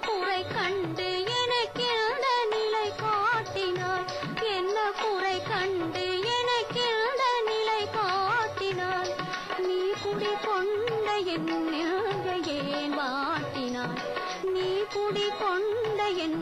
குறை கண்டு எனக்கிருந்த நிலை காட்டினாய் என்ன குறை கண்டு எனக்கிருந்த நிலை காட்டினாய் நீ குடி கொண்ட என் ஏன் மாட்டினாய் நீ குடி கொண்ட என்